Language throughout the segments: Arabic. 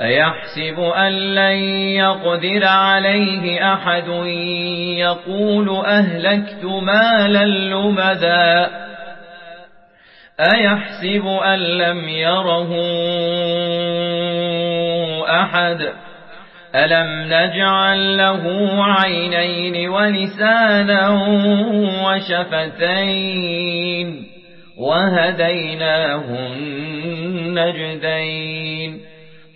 أيحسب أن لن يقدر عليه أحد يقول أهلكت مالا لمدا أيحسب أن لم يره أحد؟ ألم نجعل له عينين ولسانا وشفتين وهديناه النجدين؟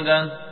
مفردا